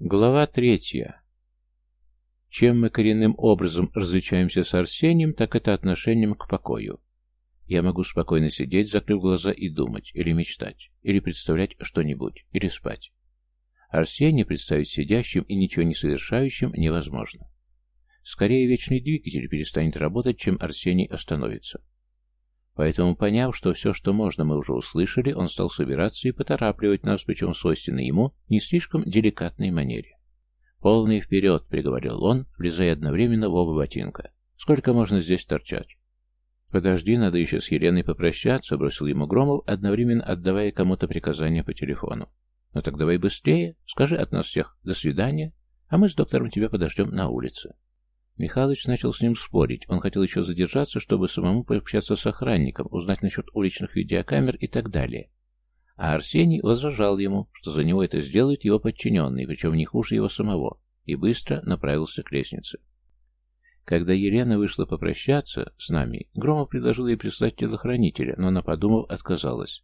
Глава третья. Чем мы коренным образом различаемся с Арсением, так это отношением к покою. Я могу спокойно сидеть, закрыв глаза и думать, или мечтать, или представлять что-нибудь, или спать. Арсения представить сидящим и ничего не совершающим невозможно. Скорее вечный двигатель перестанет работать, чем Арсений остановится. Поэтому, поняв, что все, что можно, мы уже услышали, он стал собираться и поторапливать нас, причем свойственно ему, не слишком деликатной манере. «Полный вперед!» — приговорил он, влезая одновременно в оба ботинка. «Сколько можно здесь торчать?» «Подожди, надо еще с Еленой попрощаться», — бросил ему Громов, одновременно отдавая кому-то приказание по телефону. «Ну так давай быстрее, скажи от нас всех «до свидания», а мы с доктором тебя подождем на улице». Михалыч начал с ним спорить. Он хотел еще задержаться, чтобы самому пообщаться с охранником, узнать насчет уличных видеокамер и так далее. А Арсений возражал ему, что за него это сделает его подчиненный, причем не хуже его самого, и быстро направился к лестнице. Когда Елена вышла попрощаться с нами, Громов предложил ей прислать телохранителя, но она, подумав, отказалась.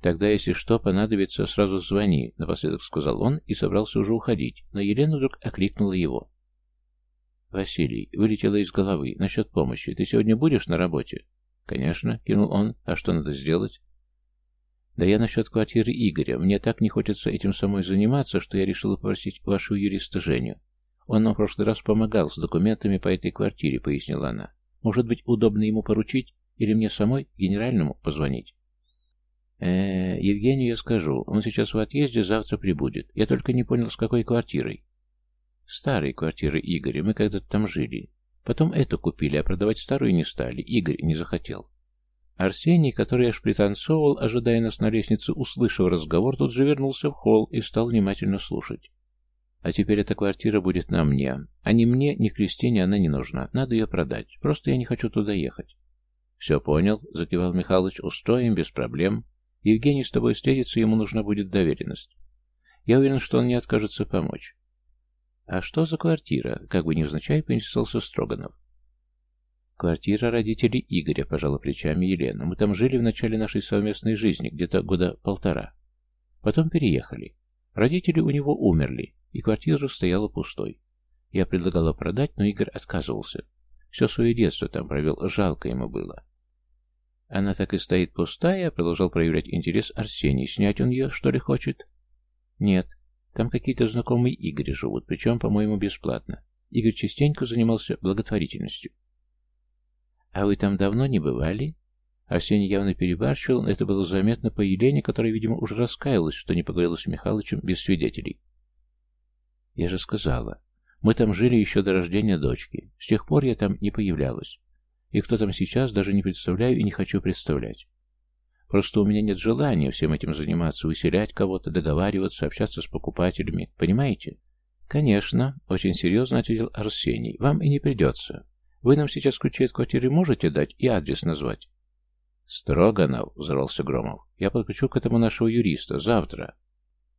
«Тогда, если что, понадобится, сразу звони», — напоследок сказал он и собрался уже уходить, но Елена вдруг окликнула его. «Василий, вылетело из головы. Насчет помощи. Ты сегодня будешь на работе?» «Конечно», — кинул он. «А что надо сделать?» «Да я насчет квартиры Игоря. Мне так не хочется этим самой заниматься, что я решила попросить вашего юриста Женю. Он нам в прошлый раз помогал с документами по этой квартире», — пояснила она. «Может быть, удобно ему поручить? Или мне самой генеральному позвонить?» -э Евгению я скажу. Он сейчас в отъезде, завтра прибудет. Я только не понял, с какой квартирой. Старой квартиры Игоря, мы когда-то там жили. Потом эту купили, а продавать старую не стали. Игорь не захотел. Арсений, который аж пританцовывал, ожидая нас на лестнице, услышав разговор, тут же вернулся в холл и стал внимательно слушать. А теперь эта квартира будет на мне. А ни мне, ни Кристине она не нужна. Надо ее продать. Просто я не хочу туда ехать. Все понял, закивал Михалыч. Устроим, без проблем. Евгений с тобой встретится, ему нужна будет доверенность. Я уверен, что он не откажется помочь. «А что за квартира?» — как бы невзначай поинтересовался Строганов. «Квартира родителей Игоря», — пожала плечами Елена. «Мы там жили в начале нашей совместной жизни, где-то года полтора. Потом переехали. Родители у него умерли, и квартира стояла пустой. Я предлагала продать, но Игорь отказывался. Все свое детство там провел, жалко ему было». «Она так и стоит пустая», — продолжал проявлять интерес Арсений. «Снять он ее, что ли, хочет?» «Нет, там какие-то знакомые Игоря живут, причем, по-моему, бесплатно. Игорь частенько занимался благотворительностью. «А вы там давно не бывали?» Арсений явно перебарщивал, но это было заметно по Елене, которая, видимо, уже раскаялась, что не поговорила с Михалычем без свидетелей. «Я же сказала, мы там жили еще до рождения дочки. С тех пор я там не появлялась. И кто там сейчас, даже не представляю и не хочу представлять. Просто у меня нет желания всем этим заниматься, выселять кого-то, договариваться, общаться с покупателями. Понимаете? Конечно, очень серьезно ответил Арсений. Вам и не придется. Вы нам сейчас ключи от квартиры можете дать и адрес назвать? Строганов, взорвался Громов. Я подключу к этому нашего юриста. Завтра.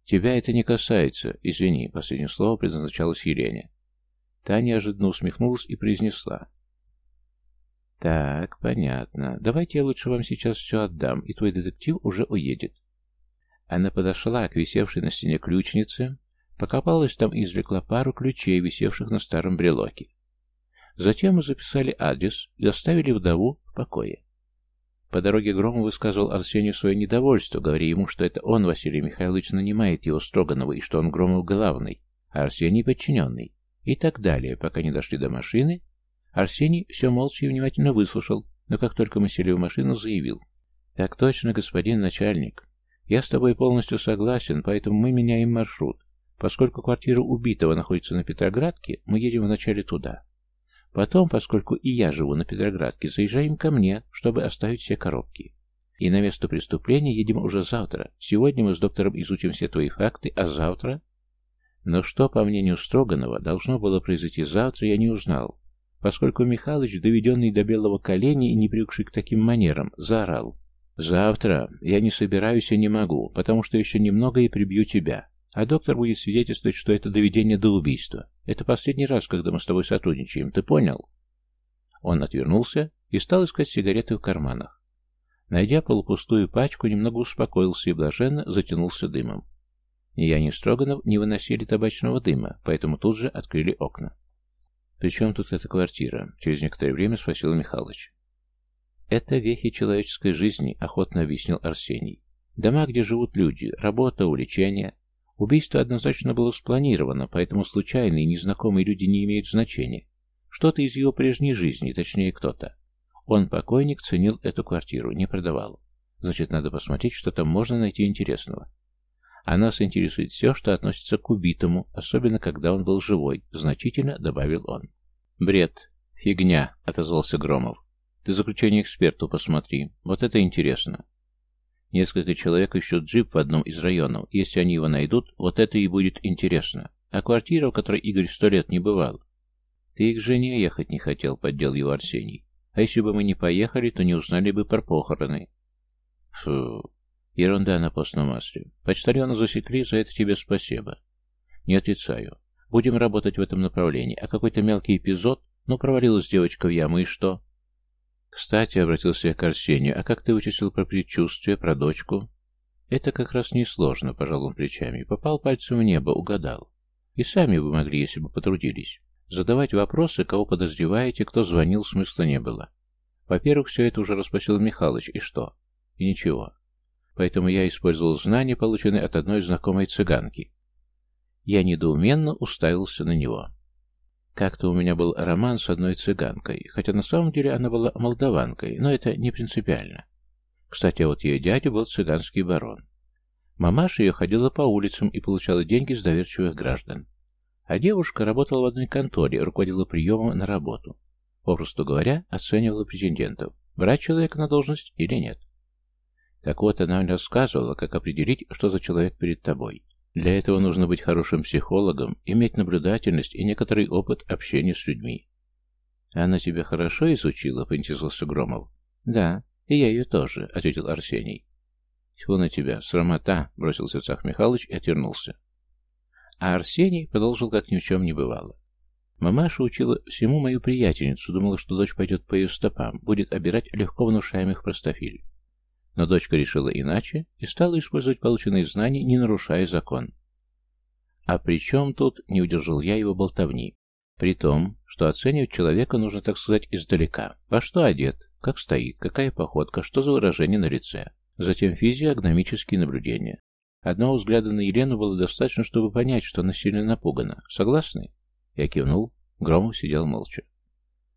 Тебя это не касается. Извини, последнее слово предназначалось Елене. Та неожиданно усмехнулась и произнесла. «Так, понятно. Давайте я лучше вам сейчас все отдам, и твой детектив уже уедет». Она подошла к висевшей на стене ключнице, покопалась там и извлекла пару ключей, висевших на старом брелоке. Затем мы записали адрес и оставили вдову в покое. По дороге Громов высказывал Арсению свое недовольство, говоря ему, что это он, Василий Михайлович, нанимает его Строганова, и что он Громов главный, а Арсений подчиненный, и так далее, пока не дошли до машины, Арсений все молча и внимательно выслушал, но как только мы сели в машину, заявил. «Так точно, господин начальник. Я с тобой полностью согласен, поэтому мы меняем маршрут. Поскольку квартира убитого находится на Петроградке, мы едем вначале туда. Потом, поскольку и я живу на Петроградке, заезжаем ко мне, чтобы оставить все коробки. И на место преступления едем уже завтра. Сегодня мы с доктором изучим все твои факты, а завтра... Но что, по мнению Строганова, должно было произойти завтра, я не узнал поскольку Михалыч, доведенный до белого коленя и не привыкший к таким манерам, заорал. «Завтра я не собираюсь и не могу, потому что еще немного и прибью тебя. А доктор будет свидетельствовать, что это доведение до убийства. Это последний раз, когда мы с тобой сотрудничаем, ты понял?» Он отвернулся и стал искать сигареты в карманах. Найдя полупустую пачку, немного успокоился и блаженно затянулся дымом. Ни я, ни Строганов не выносили табачного дыма, поэтому тут же открыли окна. «При тут эта квартира?» — через некоторое время спросил Михалыч. «Это вехи человеческой жизни», — охотно объяснил Арсений. «Дома, где живут люди, работа, увлечения. Убийство однозначно было спланировано, поэтому случайные незнакомые люди не имеют значения. Что-то из его прежней жизни, точнее кто-то. Он, покойник, ценил эту квартиру, не продавал. Значит, надо посмотреть, что там можно найти интересного. А нас интересует все, что относится к убитому, особенно когда он был живой, значительно добавил он. Бред. Фигня, отозвался Громов. Ты заключение эксперту посмотри. Вот это интересно. Несколько человек ищут джип в одном из районов. Если они его найдут, вот это и будет интересно. А квартира, в которой Игорь сто лет не бывал. Ты их жене ехать не хотел, поддел его Арсений. А если бы мы не поехали, то не узнали бы про похороны. Фу, ерунда на постном масле. Почтальона засекли, за это тебе спасибо. Не отрицаю. Будем работать в этом направлении. А какой-то мелкий эпизод? Ну, провалилась девочка в яму, и что? Кстати, обратился я к Арсению, а как ты вычислил про предчувствие, про дочку? Это как раз несложно, пожал он плечами. Попал пальцем в небо, угадал. И сами вы могли, если бы потрудились. Задавать вопросы, кого подозреваете, кто звонил, смысла не было. Во-первых, все это уже расспросил Михалыч, и что? И ничего. Поэтому я использовал знания, полученные от одной знакомой цыганки. Я недоуменно уставился на него. Как-то у меня был роман с одной цыганкой, хотя на самом деле она была молдаванкой, но это не принципиально. Кстати, вот ее дядя был цыганский барон. Мамаша ее ходила по улицам и получала деньги с доверчивых граждан. А девушка работала в одной конторе, руководила приемом на работу. Попросту говоря, оценивала претендентов, брать человека на должность или нет. Так вот, она мне рассказывала, как определить, что за человек перед тобой. Для этого нужно быть хорошим психологом, иметь наблюдательность и некоторый опыт общения с людьми. «Она тебя хорошо изучила?» — поинтересовался Громов. «Да, и я ее тоже», — ответил Арсений. «Тьфу на тебя, срамота!» — бросился Цах Михайлович и отвернулся. А Арсений продолжил, как ни в чем не бывало. Мамаша учила всему мою приятельницу, думала, что дочь пойдет по ее стопам, будет обирать легко внушаемых простофиль. Но дочка решила иначе и стала использовать полученные знания, не нарушая закон. А при чем тут, не удержал я его болтовни, при том, что оценивать человека нужно, так сказать, издалека. Во что одет, как стоит, какая походка, что за выражение на лице. Затем физиогномические наблюдения. Одного взгляда на Елену было достаточно, чтобы понять, что она сильно напугана. Согласны? Я кивнул. Громов сидел молча.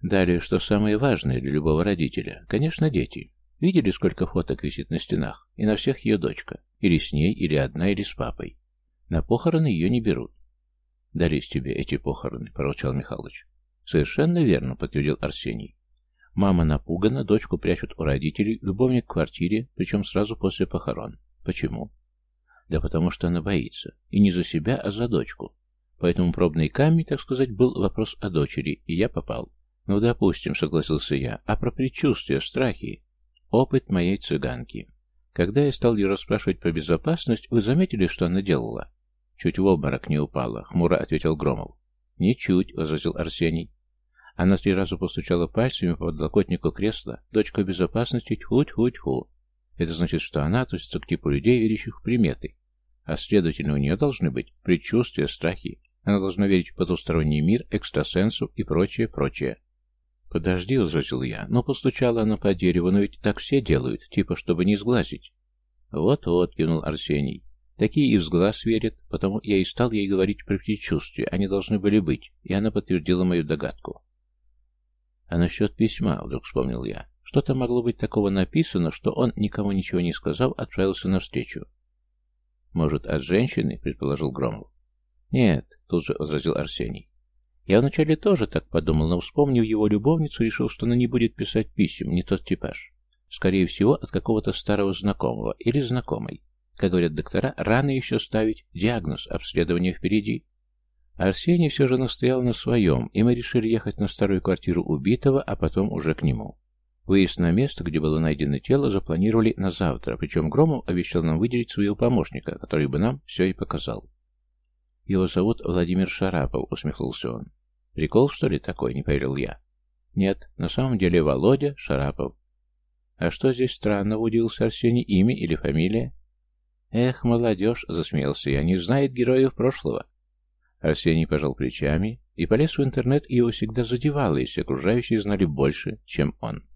Далее, что самое важное для любого родителя? Конечно, дети. Видели, сколько фоток висит на стенах? И на всех ее дочка. Или с ней, или одна, или с папой. На похороны ее не берут. «Дались тебе эти похороны», — поручал Михалыч. «Совершенно верно», — подтвердил Арсений. «Мама напугана, дочку прячут у родителей, любовник в квартире, причем сразу после похорон. Почему?» «Да потому что она боится. И не за себя, а за дочку. Поэтому пробный камень, так сказать, был вопрос о дочери, и я попал». «Ну, допустим», — согласился я. «А про предчувствия, страхи?» Опыт моей цыганки. Когда я стал ее расспрашивать про безопасность, вы заметили, что она делала? Чуть в обморок не упала, хмуро ответил Громов. Ничуть, возразил Арсений. Она три раза постучала пальцами по подлокотнику кресла. Дочка безопасности, тьфу-тьфу-тьфу. Это значит, что она относится к типу людей, верящих в приметы. А следовательно, у нее должны быть предчувствия, страхи. Она должна верить в потусторонний мир, экстрасенсу и прочее, прочее. «Подожди», — возразил я, — «но постучала она по дереву, но ведь так все делают, типа, чтобы не сглазить». «Вот-вот», — кивнул Арсений. «Такие и в сглаз верят, потому я и стал ей говорить про предчувствия, они должны были быть, и она подтвердила мою догадку». «А насчет письма», — вдруг вспомнил я, — «что там могло быть такого написано, что он, никому ничего не сказав, отправился навстречу?» «Может, от женщины?» — предположил Громов. «Нет», — тут же возразил Арсений. Я вначале тоже так подумал, но, вспомнив его любовницу, решил, что она не будет писать писем, не тот типаж. Скорее всего, от какого-то старого знакомого или знакомой. Как говорят доктора, рано еще ставить диагноз, обследование впереди. Арсений все же настоял на своем, и мы решили ехать на старую квартиру убитого, а потом уже к нему. Выезд на место, где было найдено тело, запланировали на завтра, причем Громов обещал нам выделить своего помощника, который бы нам все и показал. «Его зовут Владимир Шарапов», — усмехнулся он. Прикол, что ли, такой, не поверил я. Нет, на самом деле Володя Шарапов. А что здесь странно, удивился Арсений, имя или фамилия? «Эх, молодежь!» — засмеялся я. «Не знает героев прошлого». Арсений пожал плечами и полез в интернет, и его всегда задевало, если окружающие знали больше, чем он.